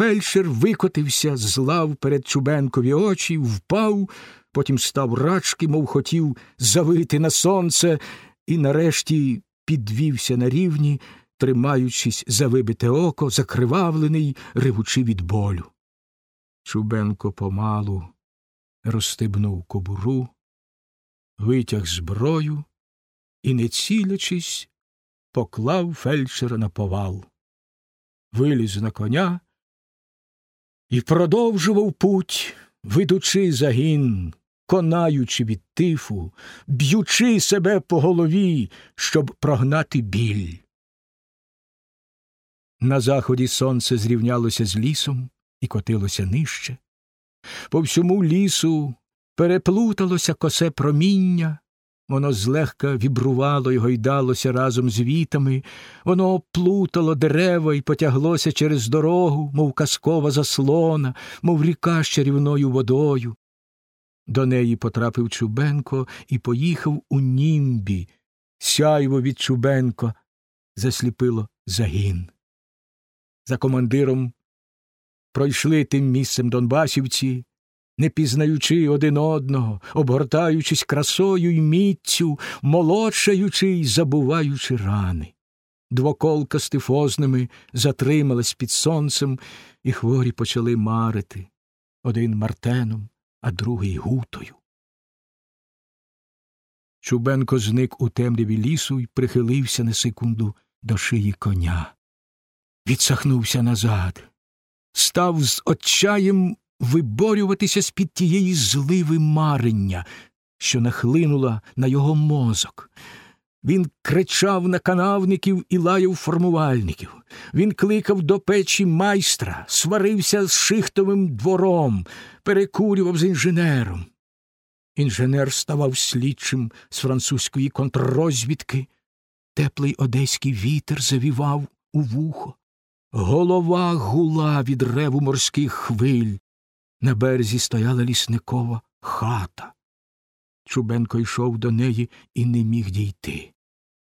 фельдшер викотився з лав перед Чубенкові очі, впав, потім став рачки, мов хотів завити на сонце, і нарешті підвівся на рівні, тримаючись за вибите око, закривавлений, ревучи від болю. Чубенко помалу розстебнув кобуру, витяг зброю і, не цілячись, поклав фельдшера на повал, виліз на коня і продовжував путь, видучи загін, конаючи від тифу, б'ючи себе по голові, щоб прогнати біль. На заході сонце зрівнялося з лісом і котилося нижче. По всьому лісу переплуталося косе проміння, воно злегка вібрувало й гойдалося разом з вітами, воно оплутало дерева і потяглося через дорогу, мов казкова заслона, мов ріка з чарівною водою. До неї потрапив Чубенко і поїхав у німбі. Сяйво від Чубенко засліпило загін. За командиром пройшли тим місцем донбасівці, не пізнаючи один одного, обгортаючись красою й міцю, молодшаючи й забуваючи рани. Двоколка з тифозними затрималась під сонцем, і хворі почали марити один мартеном, а другий гутою. Чубенко зник у темряві лісу і прихилився на секунду до шиї коня. Відсахнувся назад, став з отчаєм виборюватися з під тієї зливи марення, що нахлинула на його мозок. Він кричав на канавників і лаяв формувальників. Він кликав до печі майстра, сварився з шихтовим двором, перекурював з інженером. Інженер ставав слідчим з французької контррозвідки. Теплий одеський вітер завівав у вухо. Голова гула від реву морських хвиль. На березі стояла лісникова хата. Чубенко йшов до неї і не міг дійти.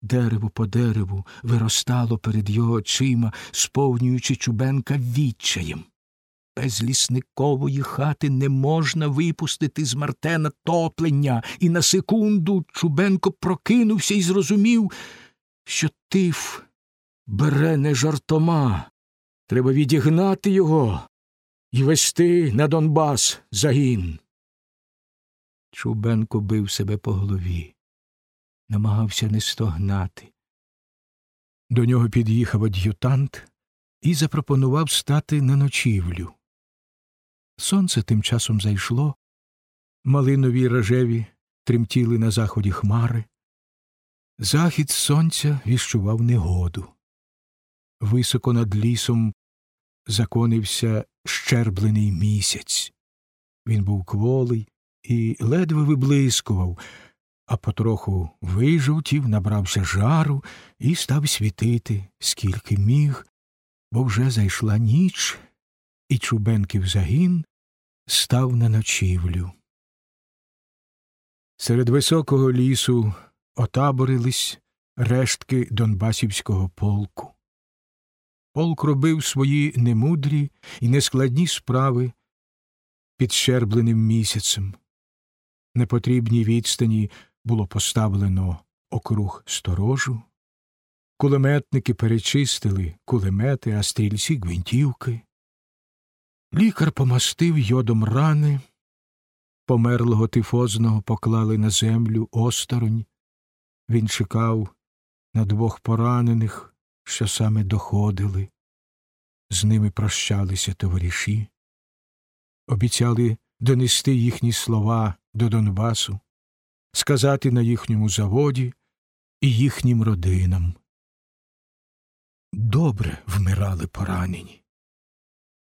Дерево по дереву виростало перед його очима, сповнюючи Чубенка відчаєм. Без лісникової хати не можна випустити з Мартена топлення, і на секунду Чубенко прокинувся і зрозумів, що тиф бере не жартома. Треба відігнати його і вести на Донбас загін. Чубенко бив себе по голові, намагався не стогнати. До нього під'їхав ад'ютант і запропонував стати на ночівлю. Сонце тим часом зайшло, малинові рожеві тремтіли на заході хмари. Захід сонця віщував негоду. Високо над лісом законився щерблений місяць. Він був кволий і ледве виблискував, а потроху вижовтів, набрався жару і став світити, скільки міг, бо вже зайшла ніч, і Чубенків загін став на ночівлю. Серед високого лісу отаборились рештки Донбасівського полку. Полк робив свої немудрі і нескладні справи під щербленим місяцем. Непотрібній відстані було поставлено округ сторожу, кулеметники перечистили кулемети, а стрільці гвинтівки. Лікар помастив йодом рани, померлого тифозного поклали на землю осторонь. Він чекав на двох поранених що саме доходили. З ними прощалися товариші, обіцяли донести їхні слова до Донбасу, сказати на їхньому заводі і їхнім родинам. Добре вмирали поранені.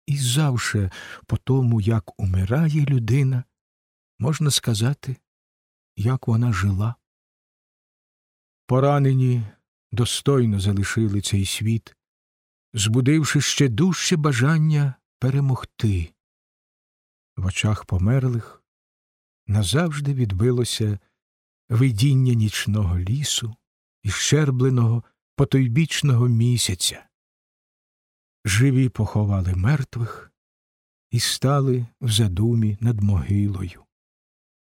І завше по тому, як умирає людина, можна сказати, як вона жила. Поранені достойно залишили цей світ, збудивши ще дужче бажання перемогти. В очах померлих назавжди відбилося видіння нічного лісу і щербленого потойбічного місяця. живі поховали мертвих і стали в задумі над могилою.